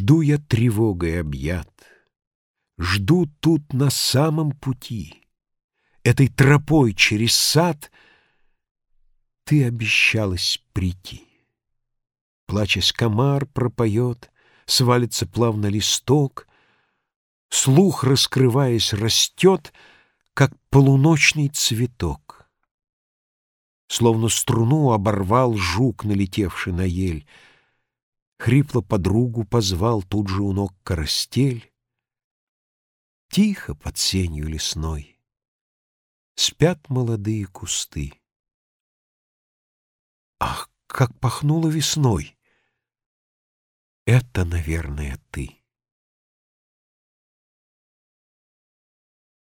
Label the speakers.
Speaker 1: Жду я тревогой объят, Жду тут на самом пути, Этой тропой через сад Ты обещалась прийти. Плачась комар пропоет, Свалится плавно листок, Слух, раскрываясь, растет, Как полуночный цветок. Словно струну оборвал жук, налетевший на ель — Хрипло подругу позвал тут же у ног карастель. Тихо под сенью лесной спят молодые кусты. Ах, как пахнуло весной! Это, наверное, ты.